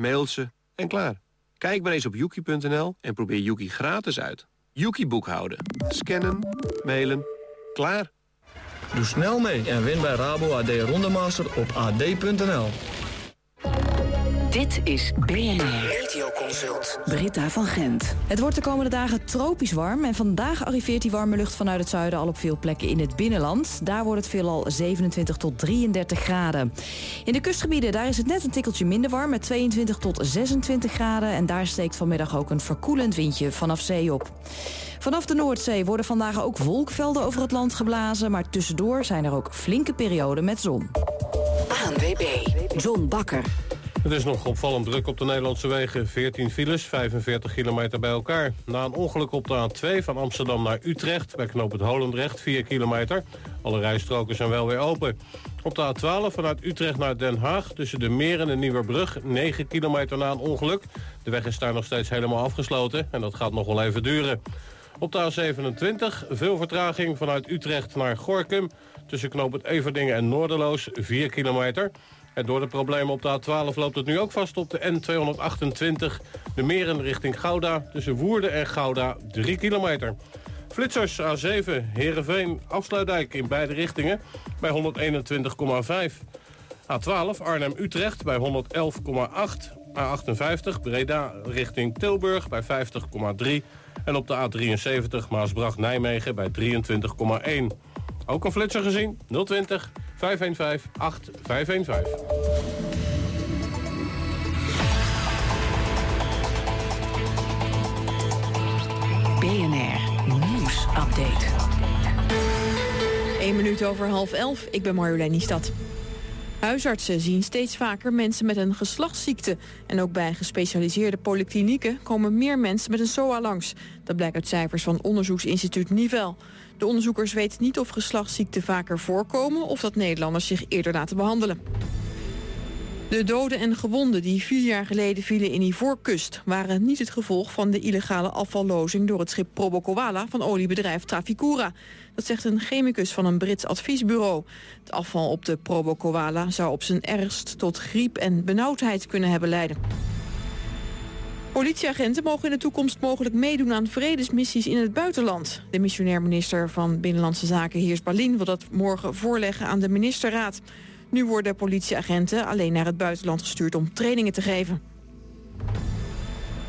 mailt ze en klaar. Kijk maar eens op yuki.nl en probeer Yuki gratis uit. Yuki boekhouden. Scannen, mailen, klaar. Doe snel mee en win bij Rabo AD Rondemaster op ad.nl. Dit is BNR. Consult. Britta van Gent. Het wordt de komende dagen tropisch warm... en vandaag arriveert die warme lucht vanuit het zuiden... al op veel plekken in het binnenland. Daar wordt het veelal 27 tot 33 graden. In de kustgebieden daar is het net een tikkeltje minder warm... met 22 tot 26 graden... en daar steekt vanmiddag ook een verkoelend windje vanaf zee op. Vanaf de Noordzee worden vandaag ook wolkvelden over het land geblazen... maar tussendoor zijn er ook flinke perioden met zon. ANWB. John Bakker. Het is nog opvallend druk op de Nederlandse wegen. 14 files, 45 kilometer bij elkaar. Na een ongeluk op de A2 van Amsterdam naar Utrecht... bij knoop het Holendrecht, 4 kilometer. Alle rijstroken zijn wel weer open. Op de A12 vanuit Utrecht naar Den Haag... tussen de Meer en de Nieuwerbrug, 9 kilometer na een ongeluk. De weg is daar nog steeds helemaal afgesloten... en dat gaat nog wel even duren. Op de A27 veel vertraging vanuit Utrecht naar Gorkum... tussen knoop het Everdingen en Noorderloos, 4 kilometer... En door de problemen op de A12 loopt het nu ook vast op de N228. De meren richting Gouda, tussen Woerden en Gouda, 3 kilometer. Flitsers A7, Heerenveen, Afsluitdijk in beide richtingen bij 121,5. A12 Arnhem-Utrecht bij 111,8. A58 Breda richting Tilburg bij 50,3. En op de A73 Maasbracht-Nijmegen bij 23,1. Ook een flitser gezien, 020 515 8515. BNR Nieuws Update. 1 minuut over half elf. Ik ben Marjolein Niestad. Huisartsen zien steeds vaker mensen met een geslachtsziekte. En ook bij gespecialiseerde polyklinieken komen meer mensen met een SOA langs. Dat blijkt uit cijfers van onderzoeksinstituut Nivel. De onderzoekers weten niet of geslachtsziekten vaker voorkomen... of dat Nederlanders zich eerder laten behandelen. De doden en gewonden die vier jaar geleden vielen in Ivoorkust... waren niet het gevolg van de illegale afvallozing... door het schip Probo Koala van oliebedrijf Trafigura. Dat zegt een chemicus van een Brits adviesbureau. Het afval op de Probo Koala zou op zijn ergst tot griep en benauwdheid kunnen hebben leiden. Politieagenten mogen in de toekomst mogelijk meedoen aan vredesmissies in het buitenland. De missionair minister van Binnenlandse Zaken Heers Balin wil dat morgen voorleggen aan de ministerraad. Nu worden politieagenten alleen naar het buitenland gestuurd om trainingen te geven.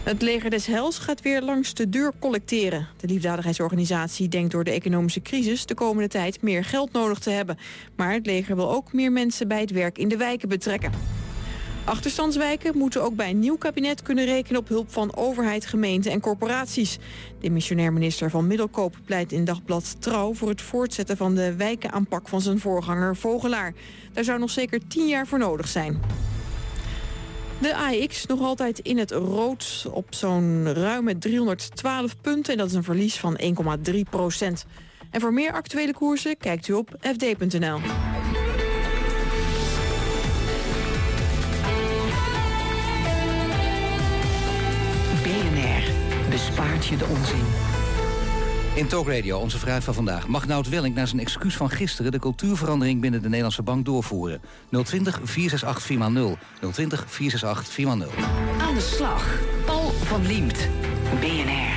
Het leger des Hels gaat weer langs de deur collecteren. De liefdadigheidsorganisatie denkt door de economische crisis... de komende tijd meer geld nodig te hebben. Maar het leger wil ook meer mensen bij het werk in de wijken betrekken. Achterstandswijken moeten ook bij een nieuw kabinet kunnen rekenen op hulp van overheid, gemeente en corporaties. De missionair minister van Middelkoop pleit in dagblad Trouw voor het voortzetten van de wijkenaanpak van zijn voorganger Vogelaar. Daar zou nog zeker tien jaar voor nodig zijn. De AX nog altijd in het rood op zo'n ruime 312 punten. En dat is een verlies van 1,3 procent. En voor meer actuele koersen kijkt u op fd.nl. bespaart je de onzin. In Talk Radio, onze vraag van vandaag. Mag Nout Welling na zijn excuus van gisteren... de cultuurverandering binnen de Nederlandse bank doorvoeren? 020 468 4 020 468 4 Aan de slag. Paul van Liemt. BNR.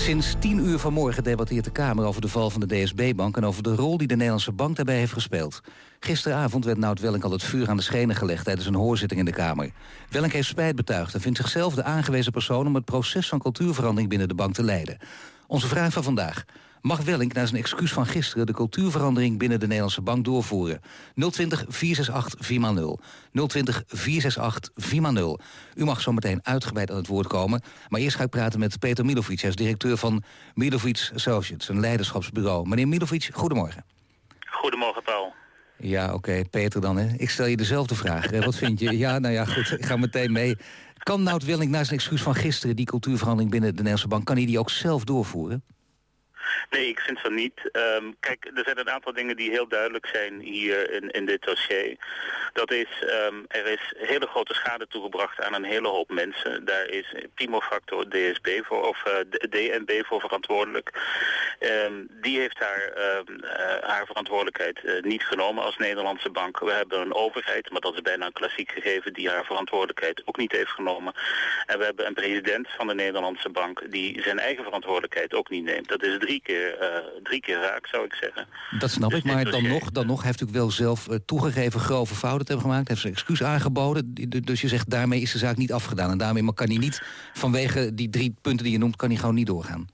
Sinds 10 uur vanmorgen debatteert de Kamer over de val van de DSB-bank... en over de rol die de Nederlandse bank daarbij heeft gespeeld. Gisteravond werd Nout Welling al het vuur aan de schenen gelegd... tijdens een hoorzitting in de Kamer. Welling heeft spijt betuigd en vindt zichzelf de aangewezen persoon... om het proces van cultuurverandering binnen de bank te leiden. Onze vraag van vandaag. Mag Welling na zijn excuus van gisteren de cultuurverandering binnen de Nederlandse bank doorvoeren? 020 468 4 020 468 4 U mag zo meteen uitgebreid aan het woord komen. Maar eerst ga ik praten met Peter Milovic. Hij is directeur van Milovic Associates, een leiderschapsbureau. Meneer Milovic, goedemorgen. Goedemorgen, Paul. Ja, oké, Peter dan. Hè. Ik stel je dezelfde vraag. Wat vind je? Ja, nou ja, goed, ik ga meteen mee. Kan Nout Welling na zijn excuus van gisteren... die cultuurverandering binnen de Nederlandse bank... kan hij die ook zelf doorvoeren? Nee, ik vind van niet. Ehm, kijk, er zijn een aantal dingen die heel duidelijk zijn hier in, in dit dossier. Dat is, ehm, er is hele grote schade toegebracht aan een hele hoop mensen. Daar is primo factor DSB voor, of eh, DNB voor verantwoordelijk. Ehm, die heeft haar, uh, haar verantwoordelijkheid uh, niet genomen als Nederlandse bank. We hebben een overheid, maar dat is bijna een klassiek gegeven, die haar verantwoordelijkheid ook niet heeft genomen. En we hebben een president van de Nederlandse bank die zijn eigen verantwoordelijkheid ook niet neemt. Dat is drie keer, drie keer raak, zou ik zeggen. Dat snap dus ik, maar dan nog, dan nog heeft u wel zelf toegegeven grove fouten te hebben gemaakt. Heeft zijn excuus aangeboden. Dus je zegt, daarmee is de zaak niet afgedaan. En daarmee kan hij niet, vanwege die drie punten die je noemt, kan hij gewoon niet doorgaan.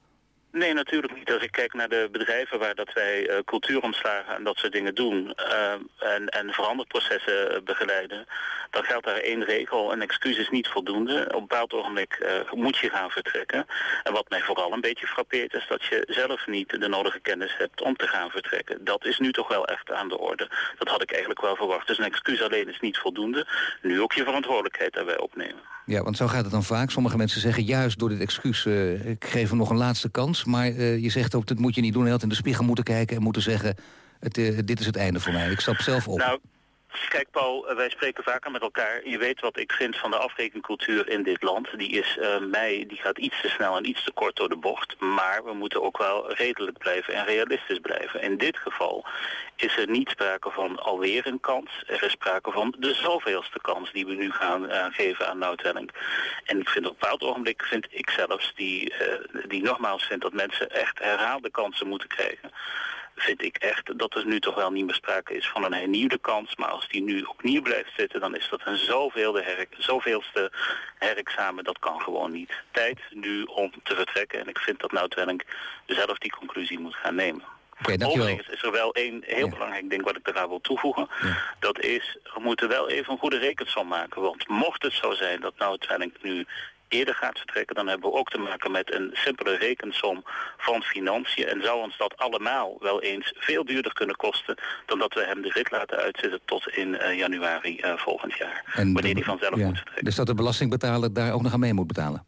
Nee, natuurlijk niet. Als ik kijk naar de bedrijven waar dat wij uh, cultuuromslagen en dat soort dingen doen uh, en, en veranderprocessen uh, begeleiden, dan geldt daar één regel. Een excuus is niet voldoende. Op een bepaald ogenblik moet je gaan vertrekken. En wat mij vooral een beetje frappeert is dat je zelf niet de nodige kennis hebt om te gaan vertrekken. Dat is nu toch wel echt aan de orde. Dat had ik eigenlijk wel verwacht. Dus een excuus alleen is niet voldoende. Nu ook je verantwoordelijkheid daarbij opnemen. Ja, want zo gaat het dan vaak. Sommige mensen zeggen juist door dit excuus, ik geef hem nog een laatste kans maar uh, je zegt ook, dat moet je niet doen. Je had in de spiegel moeten kijken en moeten zeggen... Het, uh, dit is het einde voor mij. Ik stap zelf op. Nou, Kijk Paul, wij spreken vaker met elkaar. Je weet wat ik vind van de afrekencultuur in dit land. Die is uh, mij, die gaat iets te snel en iets te kort door de bocht. Maar we moeten ook wel redelijk blijven en realistisch blijven. In dit geval is er niet sprake van alweer een kans. Er is sprake van de zoveelste kans die we nu gaan uh, geven aan Noutwelling. En ik vind op een bepaald ogenblik vind ik zelfs die, die nogmaals vindt dat mensen echt herhaalde kansen moeten krijgen vind ik echt dat er nu toch wel niet meer sprake is van een hernieuwde kans. Maar als die nu opnieuw blijft zitten, dan is dat een zoveelde her, zoveelste herexamen. Dat kan gewoon niet. Tijd nu om te vertrekken. En ik vind dat nou Twelling zelf die conclusie moet gaan nemen. Okay, Overigens is er wel één heel belangrijk ding wat ik eraan wil toevoegen. Dat is, we moeten wel even een goede rekensom maken. Want mocht het zo zijn dat nou Twelling nu eerder gaat vertrekken, dan hebben we ook te maken met een simpele rekensom van financiën. En zou ons dat allemaal wel eens veel duurder kunnen kosten dan dat we hem de rit laten uitzitten tot in uh, januari uh, volgend jaar. En wanneer hij vanzelf ja, moet vertrekken. Dus dat de belastingbetaler daar ook nog aan mee moet betalen?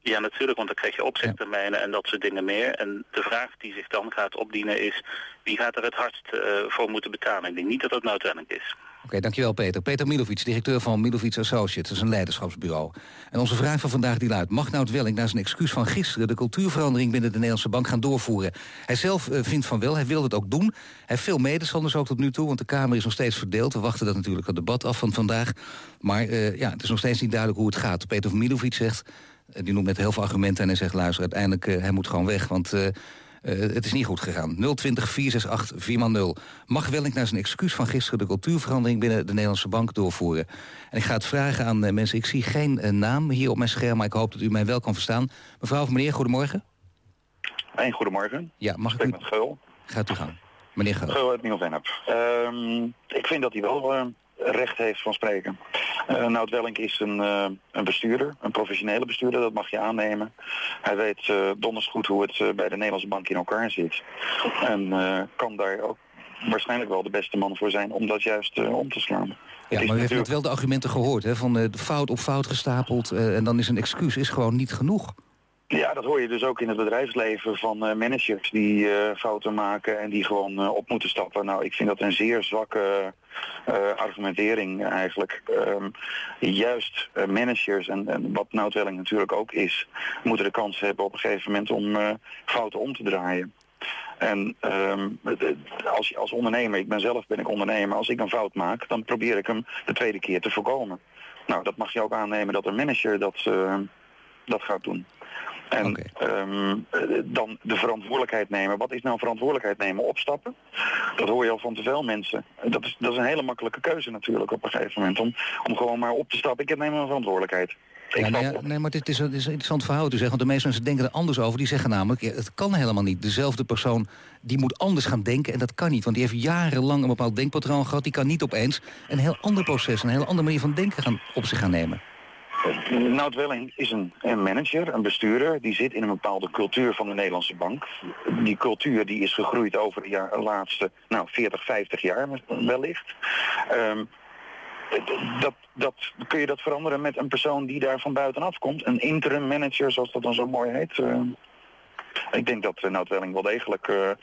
Ja, natuurlijk, want dan krijg je opzegtermijnen en dat soort dingen meer. En de vraag die zich dan gaat opdienen is... wie gaat er het hardst uh, voor moeten betalen? Ik denk niet dat dat uiteindelijk is. Oké, dankjewel Peter. Peter Milovic, directeur van Milovic Associates. Een leiderschapsbureau. En onze vraag van vandaag die luidt... mag Nout Welling na zijn excuus van gisteren... de cultuurverandering binnen de Nederlandse bank gaan doorvoeren? Hij zelf uh, vindt van wel, hij wil het ook doen. Hij heeft veel medestanders ook tot nu toe... want de Kamer is nog steeds verdeeld. We wachten dat natuurlijk het debat af van vandaag. Maar uh, ja, het is nog steeds niet duidelijk hoe het gaat. Peter Milovic zegt... Uh, die noemt met heel veel argumenten en hij zegt... luister, uiteindelijk, hij moet gewoon weg, want... Uh, het is niet goed gegaan. 020 468 4 Mag Welling naar zijn excuus van gisteren de cultuurverandering binnen de Nederlandse bank doorvoeren? En ik ga het vragen aan uh, mensen. Ik zie geen uh, naam hier op mijn scherm, maar ik hoop dat u mij wel kan verstaan. Mevrouw of meneer, goedemorgen. Een goedemorgen. Ja, mag ik, ik u... met Geul. Gaat u gaan. Meneer Geul. Geul uit Nieuw-Vennep. Uh, ik vind dat hij wel recht heeft van spreken. Uh, Nout Wellink is een, uh, een bestuurder, een professionele bestuurder, dat mag je aannemen. Hij weet uh, donders goed hoe het bij de Nederlandse bank in elkaar zit. En kan daar ook waarschijnlijk wel de beste man voor zijn om dat juist om te slaan. Ja, maar u heeft net wel de argumenten gehoord, hè, van de fout op fout gestapeld en dan is een excuus is gewoon niet genoeg. Ja, dat hoor je dus ook in het bedrijfsleven van uh, managers die uh, fouten maken en die gewoon uh, op moeten stappen. Nou, ik vind dat een zeer zwakke argumentering eigenlijk. Um, juist managers en, wat Noutwelling natuurlijk ook is, moeten de kans hebben op een gegeven moment om fouten om te draaien. En um, als, als ondernemer, ik ben zelf ben ik ondernemer, als ik een fout maak, dan probeer ik hem de tweede keer te voorkomen. Nou, dat mag je ook aannemen dat een manager dat, dat gaat doen. En um, dan de verantwoordelijkheid nemen. Wat is nou verantwoordelijkheid nemen? Opstappen? Dat hoor je al van te veel mensen. Dat is, dat is een hele makkelijke keuze natuurlijk op een gegeven moment. Om, om gewoon maar op te stappen. Ik neem mijn verantwoordelijkheid. Ja, nee, nee, maar dit is, een, is een interessant verhaal te zeggen. Want de meeste mensen denken er anders over. Die zeggen namelijk, ja, het kan helemaal niet. Dezelfde persoon die moet anders gaan denken. En dat kan niet. Want die heeft jarenlang een bepaald denkpatroon gehad. Die kan niet opeens een heel ander proces, een heel andere manier van denken gaan, op zich gaan nemen. Nout Welling is een, een, manager, een bestuurder. Die zit in een bepaalde cultuur van de Nederlandse bank. Die cultuur die is gegroeid over de laatste nou, 40, 50 jaar wellicht. Um, dat, dat, kun je dat veranderen met een persoon die daar van buitenaf komt? Een interim manager, zoals dat dan zo mooi heet? Uh, Ik denk dat uh, wel degelijk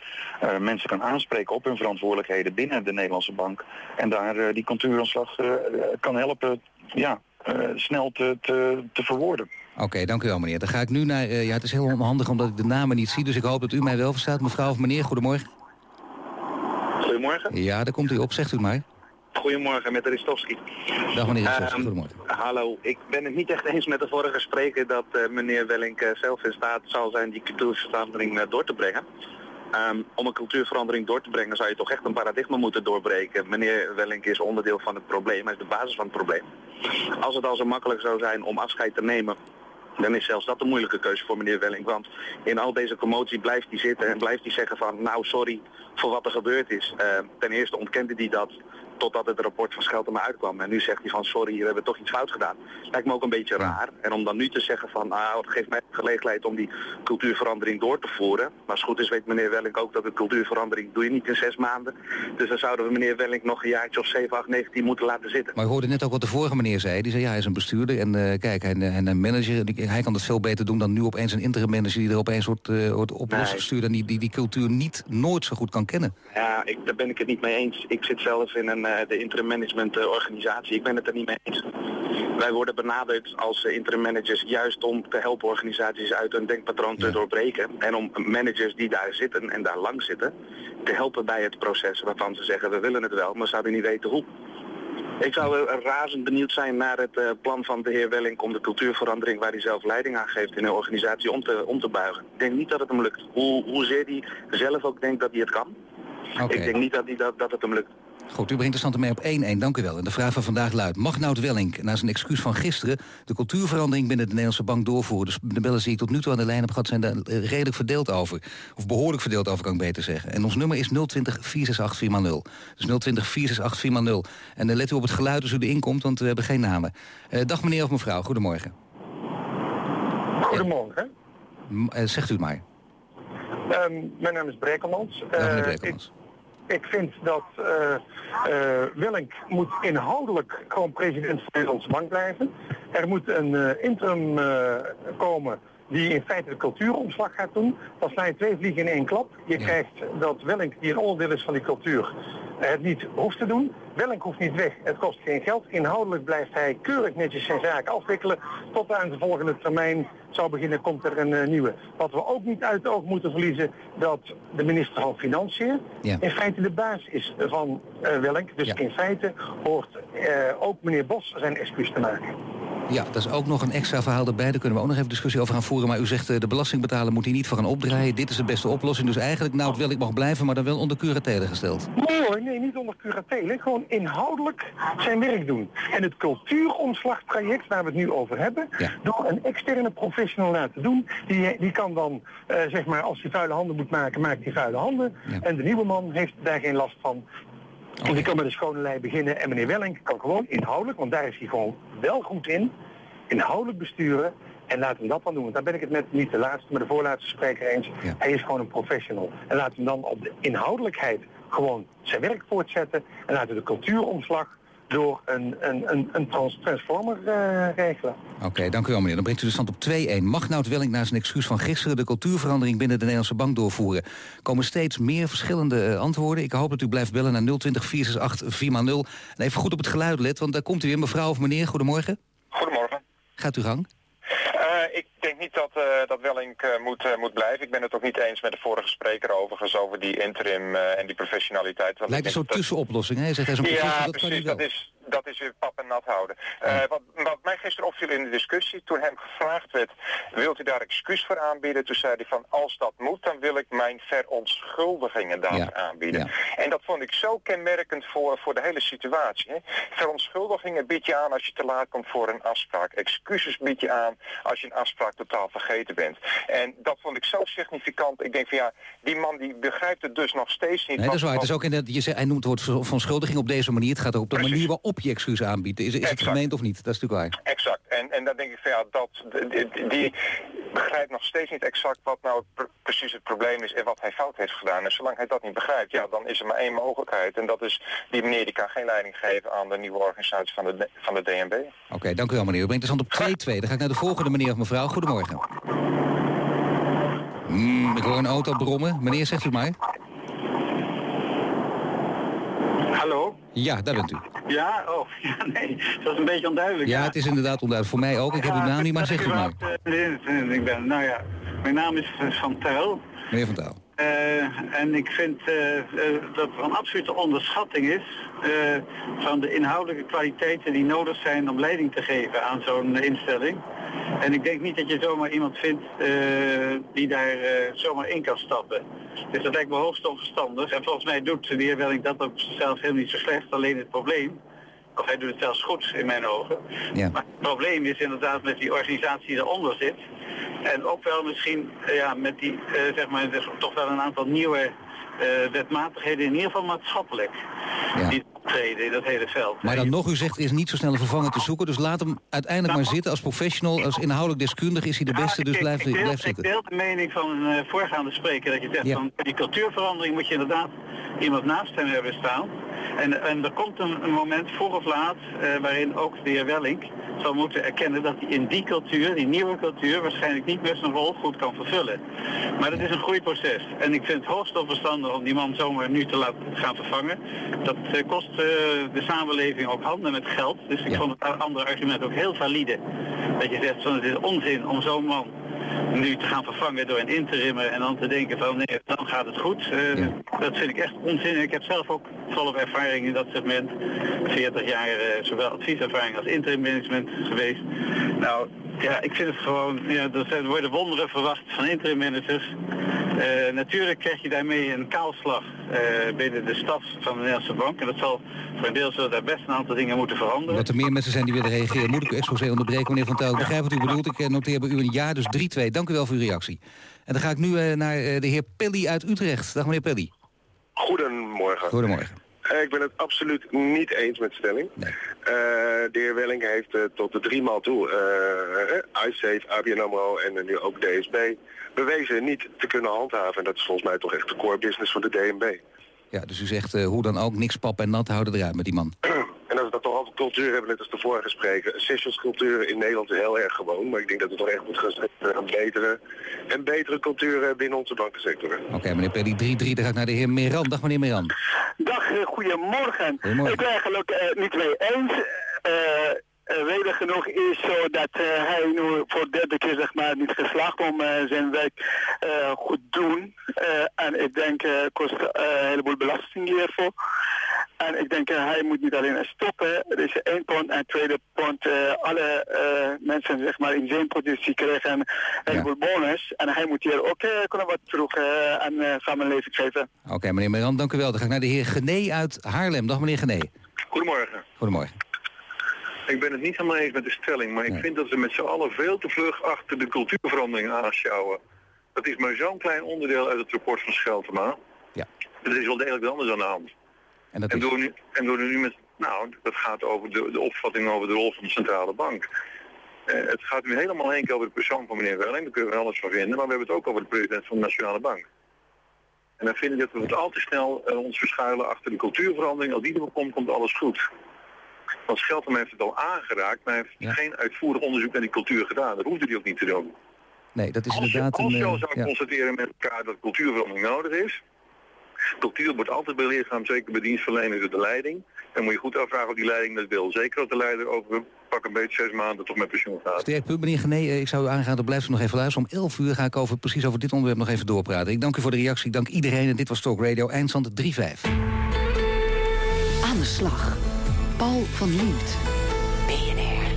mensen kan aanspreken op hun verantwoordelijkheden binnen de Nederlandse bank. En daar die cultuuronslag kan helpen ja, snel te, te, te verwoorden. Oké, dank u wel meneer. Dan ga ik nu naar... ja, het is heel onhandig omdat ik de namen niet zie, dus ik hoop dat u mij wel verstaat. Mevrouw of meneer, goedemorgen. Goedemorgen. Ja, daar komt u op. Zegt u maar. Goedemorgen, met Ristovski. Dag meneer Ristovski, um, goedemorgen. Hallo, ik ben het niet echt eens met de vorige spreker dat uh, meneer Wellink uh, zelf in staat zal zijn die cultuurverandering door te brengen. Um, om een cultuurverandering door te brengen zou je toch echt een paradigma moeten doorbreken. Meneer Wellink is onderdeel van het probleem, hij is de basis van het probleem. Als het al zo makkelijk zou zijn om afscheid te nemen dan is zelfs dat een moeilijke keuze voor meneer Welling. Want in al deze commotie blijft hij zitten en blijft hij zeggen van nou sorry voor wat er gebeurd is. Uh, ten eerste ontkende hij dat totdat het rapport van Scheltema uitkwam. En nu zegt hij van sorry, we hebben toch iets fout gedaan. Lijkt me ook een beetje raar. En om dan nu te zeggen van nou, het geeft mij de gelegenheid om die cultuurverandering door te voeren. Maar als het goed is weet meneer Welling ook dat een cultuurverandering doe je niet in zes maanden. Dus dan zouden we meneer Welling nog een jaartje of 7, 8, 19 moeten laten zitten. Maar ik hoorde net ook wat de vorige meneer zei. Die zei ja, hij is een bestuurder en uh, kijk, hij, en een manager. hij kan het veel beter doen dan nu opeens een interim manager die er opeens wordt, uh, wordt op nee. losgestuurd en die, die die cultuur niet nooit zo goed kan kennen. Ja, ik, daar ben ik het niet mee eens. Ik zit zelf in een, de interim management organisatie. Ik ben het er niet mee eens. Wij worden benaderd als interim managers juist om te helpen organisaties uit hun denkpatroon te doorbreken. En om managers die daar zitten en daar lang zitten, te helpen bij het proces waarvan ze zeggen we willen het wel, maar zouden niet weten hoe. Ik zou razend benieuwd zijn naar het plan van de heer Welling om de cultuurverandering waar hij zelf leiding aan geeft in een organisatie om te, om te buigen. Ik denk niet dat het hem lukt. Hoe, hoezeer hij zelf ook denkt dat hij het kan. Okay. Ik denk niet dat, hij dat, dat het hem lukt. Goed, u brengt de stand mee op 1-1, dank u wel. En de vraag van vandaag luidt, mag Nout Welling na zijn excuus van gisteren... de cultuurverandering binnen de Nederlandse bank doorvoeren? Dus de bellen die ik tot nu toe aan de lijn heb gehad... zijn daar redelijk verdeeld over. Of behoorlijk verdeeld over, kan ik beter zeggen. En ons nummer is 020 468 4 Dus 020 468 4 En dan let u op het geluid als u erin komt, want we hebben geen namen. Uh, dag meneer of mevrouw, goedemorgen. Goedemorgen. Uh, zegt u het maar. Um, mijn naam is Brekelmans. Dag meneer Brekelmans. Uh, ik vind dat uh, uh, Willink moet inhoudelijk gewoon president van de Nederlandse Bank blijven. Er moet een uh, interim komen die in feite de cultuuromslag gaat doen. Dan sla je twee vliegen in één klap. Je ja. krijgt dat Willink, die een onderdeel is van die cultuur, het niet hoeft te doen. Willink hoeft niet weg, het kost geen geld. Inhoudelijk blijft hij keurig netjes zijn zaken afwikkelen. Tot aan de volgende termijn zou beginnen, komt er een uh, nieuwe. Wat we ook niet uit het oog moeten verliezen, dat de minister van Financiën ja. in feite de baas is van uh, Willink. Dus ja. in feite hoort uh, ook meneer Bos zijn excuus te maken. Ja, dat is ook nog een extra verhaal erbij. Daar kunnen we ook nog even discussie over gaan voeren. Maar u zegt de belastingbetaler moet hier niet voor gaan opdraaien. Dit is de beste oplossing. Dus eigenlijk, nou, het wil ik mag blijven, maar dan wel onder curatele gesteld. Nee hoor, nee, niet onder curatele. Gewoon inhoudelijk zijn werk doen. En het cultuuromslagtraject waar we het nu over hebben... Ja. door een externe professional laten doen... die, die kan dan, uh, zeg maar, als hij vuile handen moet maken, maakt hij vuile handen. Ja. En de nieuwe man heeft daar geen last van. Dus ik kan met de schone lei beginnen en meneer Welling kan gewoon inhoudelijk, want daar is hij gewoon wel goed in, inhoudelijk besturen en laat hem dat dan doen. Want daar ben ik het met niet de laatste, maar de voorlaatste spreker eens. Ja. Hij is gewoon een professional. En laat hem dan op de inhoudelijkheid gewoon zijn werk voortzetten en laten we de cultuuromslag door een, een, een, een trans transformer uh, regelen. Oké, okay, dank u wel meneer. Dan brengt u de stand op 2-1. Mag Nout Welling na zijn excuus van gisteren de cultuurverandering binnen de Nederlandse bank doorvoeren? Er komen steeds meer verschillende uh, antwoorden. Ik hoop dat u blijft bellen naar 020 468 4 En even goed op het geluid let, want daar komt u weer. Mevrouw of meneer, goedemorgen. Goedemorgen. Gaat u gang. Uh, ik denk niet dat, uh, dat Wellink uh, moet, moet blijven. Ik ben het ook niet eens met de vorige spreker overigens over die interim en die professionaliteit. Lijkt een soort tussenoplossing, hè? Zegt hij zo'n ja, dat precies. Dat is, dat is weer pap en nat houden. Wat, wat, mij gisteren opviel in de discussie, toen hem gevraagd werd, wilt u daar excuus voor aanbieden? Toen zei hij van, als dat moet, dan wil ik mijn verontschuldigingen daarvoor ja. aanbieden. Ja. En dat vond ik zo kenmerkend voor, voor de hele situatie. Hè? Verontschuldigingen bied je aan als je te laat komt voor een afspraak. Excuses bied je aan als je een afspraak totaal vergeten bent. En dat vond ik zo significant. Ik denk van ja, die man die begrijpt het dus nog steeds niet. Nee, dat is waar. Het is ook in de, je zei, hij noemt het woord verontschuldiging op deze manier. Het gaat er op de Precies. manier waarop je excuus aanbiedt. Is, is het gemeend of niet? Dat is natuurlijk waar. Exact. En, en dan denk ik van ja, dat, die, die begrijpt nog steeds niet exact wat nou pr precies het probleem is en wat hij fout heeft gedaan. En zolang hij dat niet begrijpt, ja, dan is er maar één mogelijkheid. En dat is, die meneer die kan geen leiding geven aan de nieuwe organisatie van de, van de DNB. Oké, okay, dank u wel meneer. U brengt de stand op 2-2. Dan ga ik naar de volgende meneer of mevrouw. Goedemorgen. Mm, ik hoor een auto brommen. Meneer, zegt u maar. Hallo? Ja, daar bent u. Ja? Oh, ja, nee. Dat is een beetje onduidelijk. Ja, het is inderdaad onduidelijk. Voor mij ook. Ik heb uw naam niet, maar zeg u maar. Uh, ik ben, nou ja, mijn naam is Van Tuil. Meneer Van Tuil. Uh, en ik vind uh, uh, dat er een absolute onderschatting is van de inhoudelijke kwaliteiten die nodig zijn om leiding te geven aan zo'n instelling. En ik denk niet dat je zomaar iemand vindt die daar zomaar in kan stappen. Dus dat lijkt me hoogst onverstandig. En volgens mij doet de heer Welling dat ook zelf helemaal niet zo slecht. Alleen het probleem of hij doet het zelfs goed in mijn ogen. Ja. Maar het probleem is inderdaad met die organisatie die eronder zit. En ook wel misschien ja, met die, uh, zeg maar, dus toch wel een aantal nieuwe uh, wetmatigheden, in ieder geval maatschappelijk, ja. die optreden in dat hele veld. Maar dan nog, u zegt, er is niet zo snel een vervanger te zoeken, dus laat hem uiteindelijk Nou, maar zitten. Als professional, als inhoudelijk deskundig is hij de beste, dus ik, blijf, ik, deel, ik zitten. deel de mening van een uh, voorgaande spreker dat je zegt Ja. van die cultuurverandering moet je inderdaad iemand naast hem hebben staan. En, en er komt een, een moment, vroeg of laat, uh, waarin ook de heer Wellink zal moeten erkennen dat hij in die cultuur, die nieuwe cultuur, waarschijnlijk niet meer zijn rol goed kan vervullen. Maar dat is een groeiproces. En ik vind het hoogst onverstandig om die man zomaar nu te laten gaan vervangen. Dat uh, kost uh, de samenleving ook handen met geld. Dus ik Ja. vond het andere argument ook heel valide. Dat je zegt, van, het is onzin om zo'n man nu te gaan vervangen door een interimmer en dan te denken van nee, dan gaat het goed. Uh, Ja. Dat vind ik echt onzin. Ik heb zelf ook volop ervaring in dat segment. 40 jaar uh, zowel advieservaring als interim management geweest. Nou, ja, ik vind het gewoon, ja, er zijn- worden wonderen verwacht van interim managers. Uh, natuurlijk krijg je daarmee een kaalslag uh, binnen de staf van de Nederlandse Bank. En dat zal voor een deel zullen daar best een aantal dingen moeten veranderen. Omdat er meer mensen zijn die willen reageren, moet ik uw exposé onderbreken, meneer Van Tuil. Ik begrijp wat u bedoelt. Ik eh, noteer bij u een jaar, dus 3-2. Dank u wel voor uw reactie. En dan ga ik nu eh, naar eh, de heer Pelly uit Utrecht. Dag meneer Pelly. Goedemorgen. Goedemorgen. Eh, ik ben het absoluut niet eens met stelling. Nee. Eh, de heer Welling heeft eh, tot de drie maal toe, uh, iSafe, ABN AMRO en nu ook DSB, bewezen niet te kunnen handhaven. En dat is volgens mij toch echt de core business van de DNB. Ja, dus u zegt hoe dan ook, niks pap en nat houden eruit met die man. En als we dat toch altijd cultuur hebben, net als de vorige spreker. Sessionscultuur in Nederland is heel erg gewoon. Maar ik denk dat we toch echt moeten gaan zetten aan betere en betere culturen binnen onze bankensector. Oké, meneer Pelly, 3-3. Dan ga ik naar de heer Meran. Dag meneer Meran. Dag, eh, goedemorgen. Goedemorgen. Ik ben eigenlijk eh, niet mee eens. Eh, eh, reden genoeg is zo dat eh, hij nu voor de derde keer zeg maar niet geslaagd om eh, zijn werk eh, goed te doen. Eh, en ik denk eh kost eh, een heleboel belasting hiervoor. En ik denk eh, hij moet niet alleen stoppen. Er is één punt en tweede punt. eh, alle eh, mensen zeg maar in zijn positie krijgen een heleboel bonus. En hij moet hier ook eh, kunnen wat terug eh, aan samenleving geven. Oké, meneer Meran, dank u wel. Dan ga ik naar de heer Gené uit Haarlem. Dag meneer Gené. Goedemorgen. Goedemorgen. Ik ben het niet helemaal eens met de stelling, maar ik vind dat ze met z'n allen veel te vlug achter de cultuurverandering aanschouwen. Dat is maar zo'n klein onderdeel uit het rapport van Scheltema. Ja. Er is wel degelijk anders aan de hand. En dat En door nu, en door nu met, nou, dat gaat over de, de opvatting over de rol van de centrale bank. Eh, het gaat nu helemaal heen over de persoon van meneer Welling, daar kunnen we alles van vinden, maar we hebben het ook over de president van de Nationale Bank. En dan vind ik dat we het al te snel eh, ons verschuilen achter de cultuurverandering. Als die er komt, komt alles goed. Want Scheltem heeft het al aangeraakt, maar hij heeft Ja. geen uitvoerig onderzoek naar die cultuur gedaan. Dat hoefde hij ook niet te doen. Nee, dat is Als je, inderdaad als een... je al eh, zou ja. constateren met elkaar dat cultuurverandering nodig is. Cultuur wordt altijd belichaamd, zeker bij dienstverleners door de leiding. Dan moet je goed afvragen of die leiding dat wil. Zeker als de leider over pak een beetje zes maanden toch met pensioen gaat. Sterk punt, meneer Gené. Eh, Ik zou u aangaan, dan blijft u nog even luisteren. Om 11 uur ga ik over, precies over dit onderwerp nog even doorpraten. Ik dank u voor de reactie. Ik dank iedereen. En dit was Talk Radio, eindstand 3-5. Aan de slag. Paul van Liemt. BNR.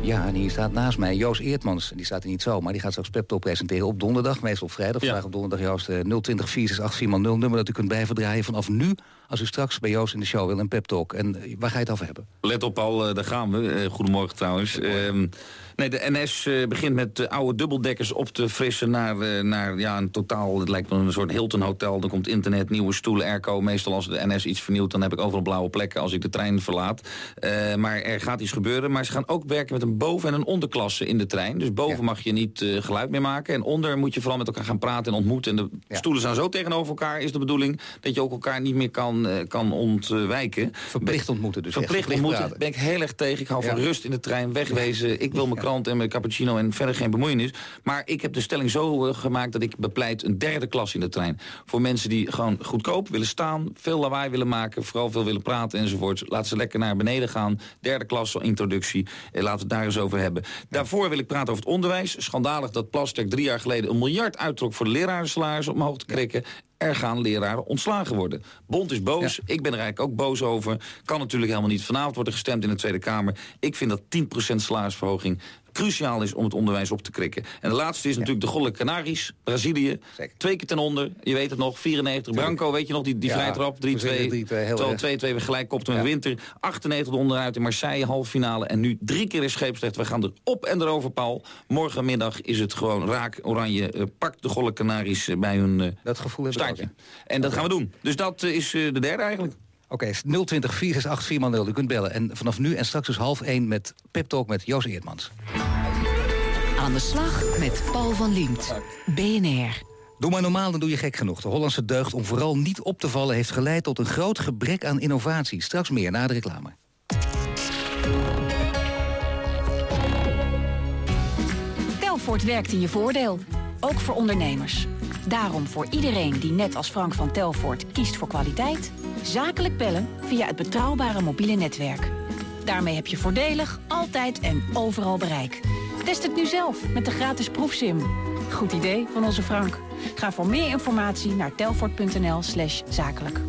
Ja, en hier staat naast mij Joost Eertmans. Die staat er niet zo, maar die gaat straks Pep Talk presenteren op donderdag. Meestal op vrijdag. Vandaag op donderdag Joost eh, 020 468 nummer dat u kunt blijven draaien vanaf nu. Als u straks bij Joost in de show wil een Pep Talk. En eh, waar ga je het over hebben? Let op al, eh, daar gaan we. Eh, goedemorgen trouwens. Ehm, nee, de NS begint met de oude dubbeldekkers op te frissen naar, naar ja, een totaal, het lijkt me een soort Hilton hotel. Er komt internet, nieuwe stoelen, airco. Meestal als de NS iets vernieuwt, dan heb ik overal blauwe plekken als ik de trein verlaat. Maar er gaat iets gebeuren. Maar ze gaan ook werken met een boven- en een onderklasse in de trein. Dus boven mag je niet geluid meer maken. En onder moet je vooral met elkaar gaan praten en ontmoeten. En de stoelen staan zo tegenover elkaar, is de bedoeling dat je ook elkaar niet meer kan kan, eh, kan ontwijken. Verplicht ontmoeten dus. Verplicht echt, ontmoeten, praten. ben ik heel erg tegen. Ik hou van Ja. rust in de trein, wegwezen. Ik wil mijn krant en mijn cappuccino en verder geen bemoeienis. Maar ik heb de stelling zo eh, gemaakt dat ik bepleit een derde klas in de trein. Voor mensen die gewoon goedkoop willen staan, veel lawaai willen maken, vooral veel willen praten enzovoort. Laat ze lekker naar beneden gaan. Derde klas introductie. Eh, laten we het daar eens over hebben. Daarvoor wil ik praten over het onderwijs. Schandalig dat Plasterk drie jaar geleden een miljard uittrok voor de lerarensalarissen omhoog te krikken. Er gaan leraren ontslagen worden. Bond is boos. Ik ben er eigenlijk ook boos over. Kan natuurlijk helemaal niet. Vanavond wordt er gestemd in de Tweede Kamer. Ik vind dat 10% salarisverhoging cruciaal is om het onderwijs op te krikken. En de laatste is natuurlijk de Golle Canaries, Brazilië. Twee keer ten onder, je weet het nog, 94. Branco, weet je nog, die, die Ja, vrijtrap, 3-2. verzekerd 3-2, heel Terwijl erg. 2-2 weer gelijk kopten met winter. 98 onderuit in Marseille, halve finale. En nu drie keer in scheepsrecht. We gaan er op en erover, Paul. Morgenmiddag is het gewoon raak oranje. Eh, pak de Golle Canaries eh, bij hun eh Dat gevoel staartje. En dat gaan we doen. Dus dat is de derde eigenlijk. Oké, 020 468 4x0. U kunt bellen. En vanaf nu en straks dus half 1 met Pep Talk met Joost Eerdmans. Aan de slag met Paul van Liemt. BNR. Doe maar normaal, dan doe je gek genoeg. De Hollandse deugd om vooral niet op te vallen... heeft geleid tot een groot gebrek aan innovatie. Straks meer na de reclame. Telfort werkt in je voordeel, ook voor ondernemers. Daarom voor iedereen die net als Frank van Telfort kiest voor kwaliteit... zakelijk bellen via het betrouwbare mobiele netwerk. Daarmee heb je voordelig, altijd en overal bereik. Test het nu zelf met de gratis proefsim. Goed idee van onze Frank. Ga voor meer informatie naar telfort.nl slash zakelijk.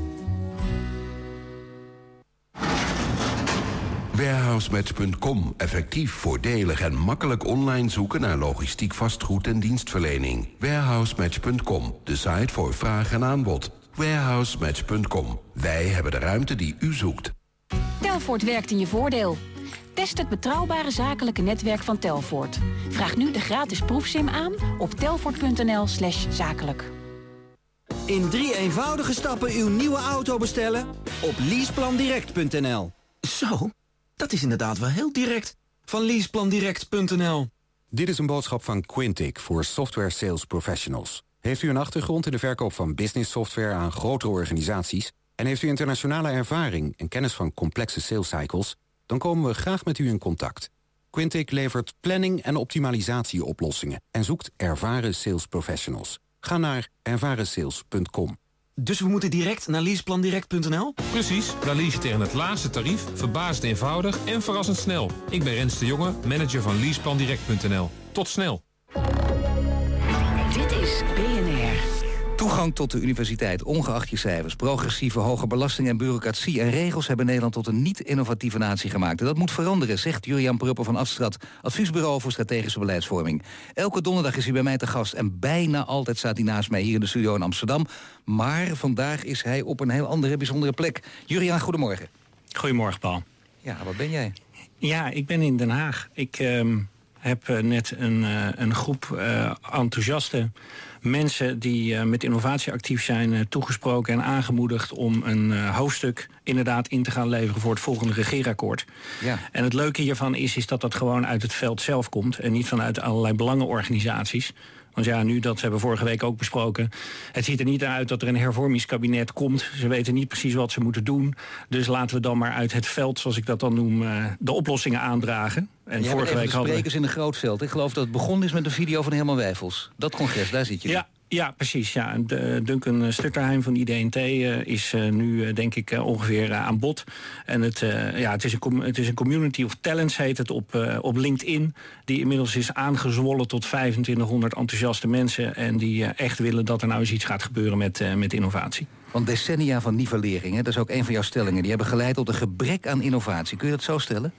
Warehousematch.com. Effectief, voordelig en makkelijk online zoeken naar logistiek vastgoed en dienstverlening. Warehousematch.com. De site voor vraag en aanbod. Warehousematch.com. Wij hebben de ruimte die u zoekt. Telfort werkt in je voordeel. Test het betrouwbare zakelijke netwerk van Telfort. Vraag nu de gratis proefsim aan op telfort.nl slash zakelijk. In drie eenvoudige stappen uw nieuwe auto bestellen? Op leaseplandirect.nl. Zo, dat is inderdaad wel heel direct. Van leaseplandirect.nl. Dit is een boodschap van Quintic voor software sales professionals. Heeft u een achtergrond in de verkoop van business software aan grotere organisaties... en heeft u internationale ervaring en kennis van complexe sales cycles... dan komen we graag met u in contact. Quintic levert planning- en optimalisatieoplossingen... en zoekt ervaren sales professionals. Ga naar ervarensales.com. Dus we moeten direct naar leaseplandirect.nl? Precies, daar lease je tegen het laagste tarief, verbaasd eenvoudig en verrassend snel. Ik ben Rens de Jonge, manager van leaseplandirect.nl. Tot snel. Toegang tot de universiteit, ongeacht je cijfers... progressieve hoge belasting en bureaucratie en regels... hebben Nederland tot een niet-innovatieve natie gemaakt. En dat moet veranderen, zegt Jurian Pruppen van Afstrat... adviesbureau voor strategische beleidsvorming. Elke donderdag is hij bij mij te gast... en bijna altijd staat hij naast mij hier in de studio in Amsterdam. Maar vandaag is hij op een heel andere, bijzondere plek. Jurian, goedemorgen. Goedemorgen, Paul. Ja, wat ben jij? Ja, ik ben in Den Haag. Ik ehm, heb eh, net een, eh, een groep eh, enthousiaste mensen die met innovatie actief zijn toegesproken en aangemoedigd om een hoofdstuk inderdaad in te gaan leveren voor het volgende regeerakkoord. Ja. En het leuke hiervan is, is dat dat gewoon uit het veld zelf komt en niet vanuit allerlei belangenorganisaties. Want ja, nu, dat hebben we vorige week ook besproken... het ziet er niet uit dat er een hervormingskabinet komt. Ze weten niet precies wat ze moeten doen. Dus laten we dan maar uit het veld, zoals ik dat dan noem... de oplossingen aandragen. En Jij vorige week de hadden we... sprekers in een grootveld. Ik geloof dat het begonnen is met een video van Herman Wijfels. Dat congres, daar zit je. Ja, ja, precies. Ja. De- Duncan Stutterheim van IDNT eh, is eh, nu eh, denk ik eh, ongeveer eh, aan bod. En het, eh, ja, het, is een het is een community of talents heet het op, eh, op LinkedIn. Die inmiddels is aangezwollen tot 2500 enthousiaste mensen. En die eh, echt willen dat er nou eens iets gaat gebeuren met, eh, met innovatie. Want decennia van nivellering, hè, dat is ook een van jouw stellingen... die hebben geleid tot een gebrek aan innovatie. Kun je dat zo stellen?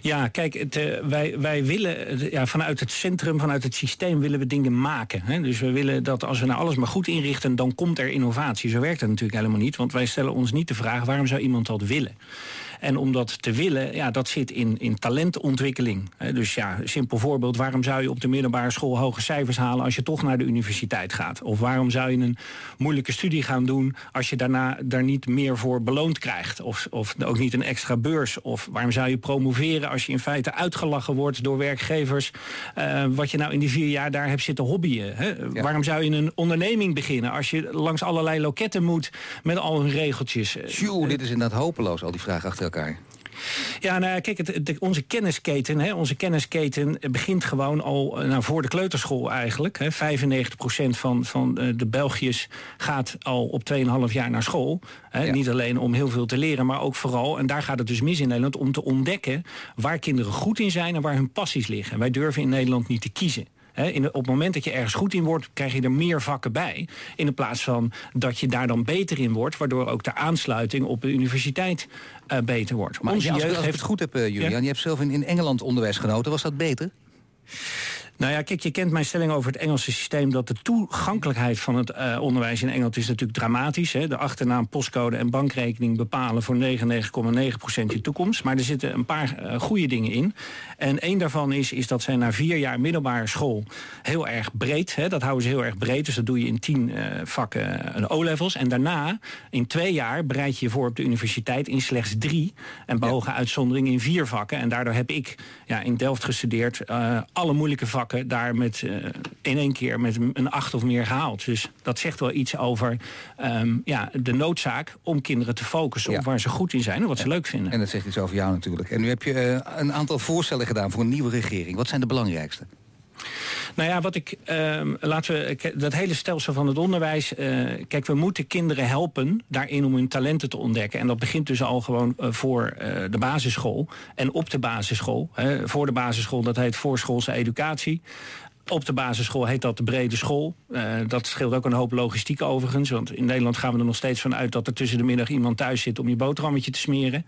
Ja, kijk, eh, wij, wij willen eh, ja, vanuit het centrum, vanuit het systeem willen we dingen maken. Hè? Dus we willen dat als we nou alles maar goed inrichten, dan komt er innovatie. Zo werkt dat natuurlijk helemaal niet, want wij stellen ons niet de vraag waarom zou iemand dat willen. En om dat te willen, ja, dat zit in, in talentontwikkeling. dus ja, simpel voorbeeld, waarom zou je op de middelbare school hoge cijfers halen als je toch naar de universiteit gaat? Of waarom zou je een moeilijke studie gaan doen als je daarna daar niet meer voor beloond krijgt? Of, of ook niet een extra beurs? Of waarom zou je promoveren als je in feite uitgelachen wordt door werkgevers? Uh, wat je nou in die vier jaar daar hebt zitten hobbyen. Hè? Waarom zou je een onderneming beginnen als je langs allerlei loketten moet met al hun regeltjes? Tjoe, dit is inderdaad hopeloos, al die vragen achter elkaar. Ja, nou, kijk, het, onze kennisketen, hè, onze kennisketen begint gewoon al nou, voor de kleuterschool eigenlijk. Hè. 95% van, van eh, de Belgiërs gaat al op 2,5 jaar naar school. Hè. Niet alleen om heel veel te leren, maar ook vooral, en daar gaat het dus mis in Nederland, om te ontdekken waar kinderen goed in zijn en waar hun passies liggen. Wij durven in Nederland niet te kiezen in, op het moment dat je ergens goed in wordt, krijg je er meer vakken bij. In de plaats van dat je daar dan beter in wordt, waardoor ook de aansluiting op de universiteit uh, beter wordt. Maar Onze jeugd heeft... het goed heb, uh, Julian, je hebt zelf in, in Engeland onderwijs genoten. Was dat beter? Nou ja, kijk, je kent mijn stelling over het Engelse systeem... dat de toegankelijkheid van het uh, onderwijs in Engeland is natuurlijk dramatisch. Hè. De achternaam, postcode en bankrekening bepalen voor 99,9% je toekomst. Maar er zitten een paar uh, goede dingen in. En één daarvan is, is dat zij na vier jaar middelbare school heel erg breed... Hè, dat houden ze heel erg breed, dus dat doe je in tien uh, vakken een O-levels. En daarna, in twee jaar, bereid je je voor op de universiteit in slechts drie... en behoge ja. uitzondering in vier vakken. En daardoor heb ik ja, in Delft gestudeerd alle moeilijke vakken daar met, uh, in één keer met een acht of meer gehaald. Dus dat zegt wel iets over um, ja, de noodzaak om kinderen te focussen ja. op waar ze goed in zijn en wat ze leuk vinden. En dat zegt iets over jou natuurlijk. En nu heb je uh, een aantal voorstellen gedaan voor een nieuwe regering. Wat zijn de belangrijkste? Nou ja, wat ik, uh, laten we, dat hele stelsel van het onderwijs. Uh, kijk, we moeten kinderen helpen daarin om hun talenten te ontdekken. En dat begint dus al gewoon uh, voor uh, de basisschool en op de basisschool. Hè. Voor de basisschool, dat heet voorschoolse educatie. Op de basisschool heet dat de brede school. Uh, dat scheelt ook een hoop logistiek overigens. Want in Nederland gaan we er nog steeds van uit... dat er tussen de middag iemand thuis zit om je boterhammetje te smeren.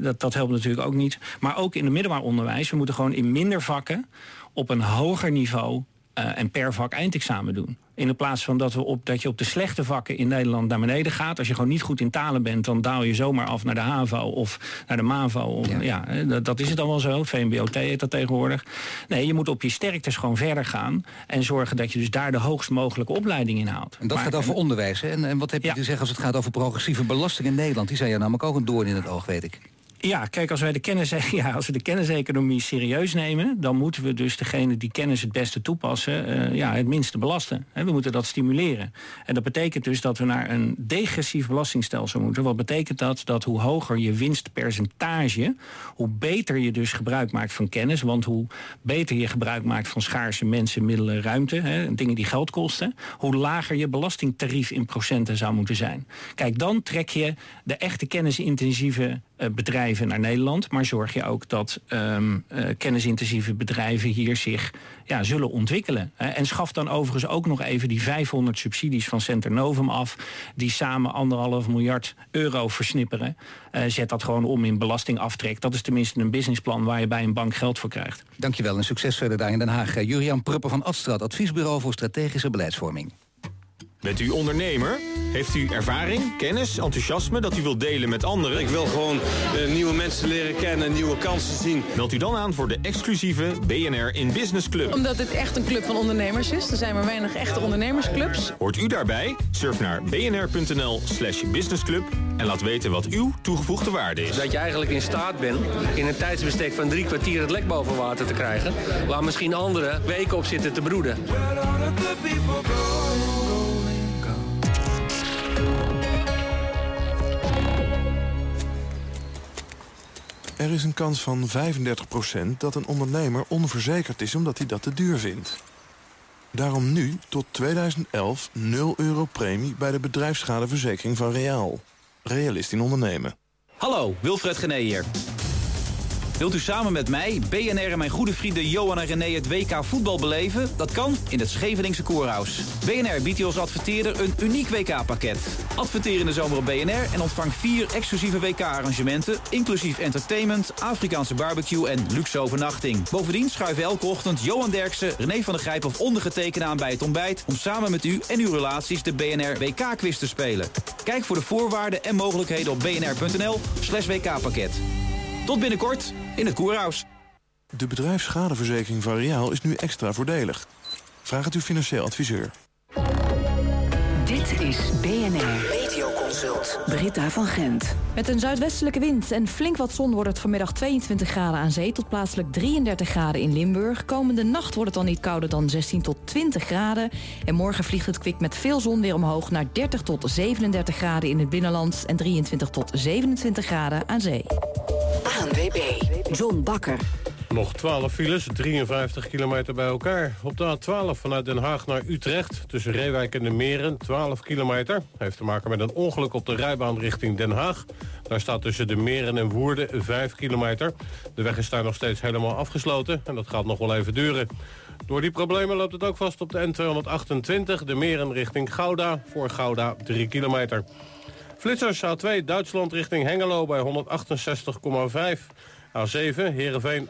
Dat, dat helpt natuurlijk ook niet. Maar ook in het middelbaar onderwijs. We moeten gewoon in minder vakken op een hoger niveau uh, en per vak eindexamen doen. In de plaats van dat, we op, dat je op de slechte vakken in Nederland naar beneden gaat. Als je gewoon niet goed in talen bent, dan daal je zomaar af naar de HAVO of naar de MAVO. Of, ja. ja dat, dat, is het dan wel zo. Het VMBOT heet dat tegenwoordig. Nee, je moet op je sterktes gewoon verder gaan. En zorgen dat je dus daar de hoogst mogelijke opleiding in haalt. En dat maar, gaat over onderwijs. Hè? En, en wat heb je ja. te zeggen als het gaat over progressieve belasting in Nederland? Die zijn je namelijk ook een doorn in het oog, weet ik. Ja, kijk, als wij de kennis, ja, als we de kenniseconomie serieus nemen, dan moeten we dus degene die kennis het beste toepassen, uh, ja, het minste belasten. We moeten dat stimuleren. En dat betekent dus dat we naar een degressief belastingstelsel moeten. Wat betekent dat? Dat hoe hoger je winstpercentage, hoe beter je dus gebruik maakt van kennis. Want hoe beter je gebruik maakt van schaarse mensen, middelen, ruimte, he, dingen die geld kosten, hoe lager je belastingtarief in procenten zou moeten zijn. Kijk, dan trek je de echte kennisintensieve bedrijven naar Nederland. Maar zorg je ook dat um, uh, kennisintensieve bedrijven hier zich ja, zullen ontwikkelen. en schaf dan overigens ook nog even die 500 subsidies van Centernovum af... die samen anderhalf miljard euro versnipperen. Uh, zet dat gewoon om in belastingaftrek. Dat is tenminste een businessplan waar je bij een bank geld voor krijgt. Dankjewel en succes verder daar in Den Haag. Jurian Pruppen van Adstraat, adviesbureau voor strategische beleidsvorming. Bent u ondernemer? Heeft u ervaring, kennis, enthousiasme dat u wilt delen met anderen? Ik wil gewoon uh, nieuwe mensen leren kennen, nieuwe kansen zien. Meld u dan aan voor de exclusieve BNR in Business Club. Omdat het echt een club van ondernemers is. Er zijn maar weinig echte ondernemersclubs. Hoort u daarbij? Surf naar bnr.nl slash businessclub en laat weten wat uw toegevoegde waarde is. Dat je eigenlijk in staat bent in een tijdsbestek van drie kwartier het lek boven water te krijgen. Waar misschien anderen weken op zitten te broeden. Er is een kans van 35% dat een ondernemer onverzekerd is omdat hij dat te duur vindt. Daarom nu tot 2011 0 euro premie bij de bedrijfsschadeverzekering van Reaal. Realist in ondernemen. Hallo, Wilfred Gené hier. Wilt u samen met mij, BNR en mijn goede vrienden Johan en René het WK voetbal beleven? Dat kan in het Scheveningse Koerhuis. BNR biedt u als adverteerder een uniek WK-pakket. Adverteer in de zomer op BNR en ontvang vier exclusieve WK-arrangementen... inclusief entertainment, Afrikaanse barbecue en luxe overnachting. Bovendien schuiven elke ochtend Johan Derksen, René van der Grijp of ondergetekende aan bij het ontbijt... om samen met u en uw relaties de BNR WK-quiz te spelen. Kijk voor de voorwaarden en mogelijkheden op bnr.nl slash WK-pakket. Tot binnenkort in het Koerhuis. De bedrijfsschadeverzekering Variaal is nu extra voordelig. Vraag het uw financieel adviseur. Dit is BNR. Medioconsult. Britta van Gent. Met een zuidwestelijke wind en flink wat zon wordt het vanmiddag 22 graden aan zee... tot plaatselijk 33 graden in Limburg. Komende nacht wordt het dan niet kouder dan 16 tot 20 graden. En morgen vliegt het kwik met veel zon weer omhoog... naar 30 tot 37 graden in het binnenland... en 23 tot 27 graden aan zee. ANWB. John Bakker. Nog 12 files, 53 kilometer bij elkaar. Op de A12 vanuit Den Haag naar Utrecht, tussen Reewijk en de Meren, 12 kilometer. Heeft te maken met een ongeluk op de rijbaan richting Den Haag. Daar staat tussen de Meren en Woerden 5 kilometer. De weg is daar nog steeds helemaal afgesloten en dat gaat nog wel even duren. Door die problemen loopt het ook vast op de N228, de Meren richting Gouda, voor Gouda 3 kilometer. Flitsers A2 Duitsland richting Hengelo bij 168,5. A7 Heerenveen.